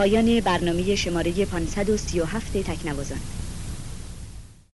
پایان برنامه شماره 537 تکنوازان.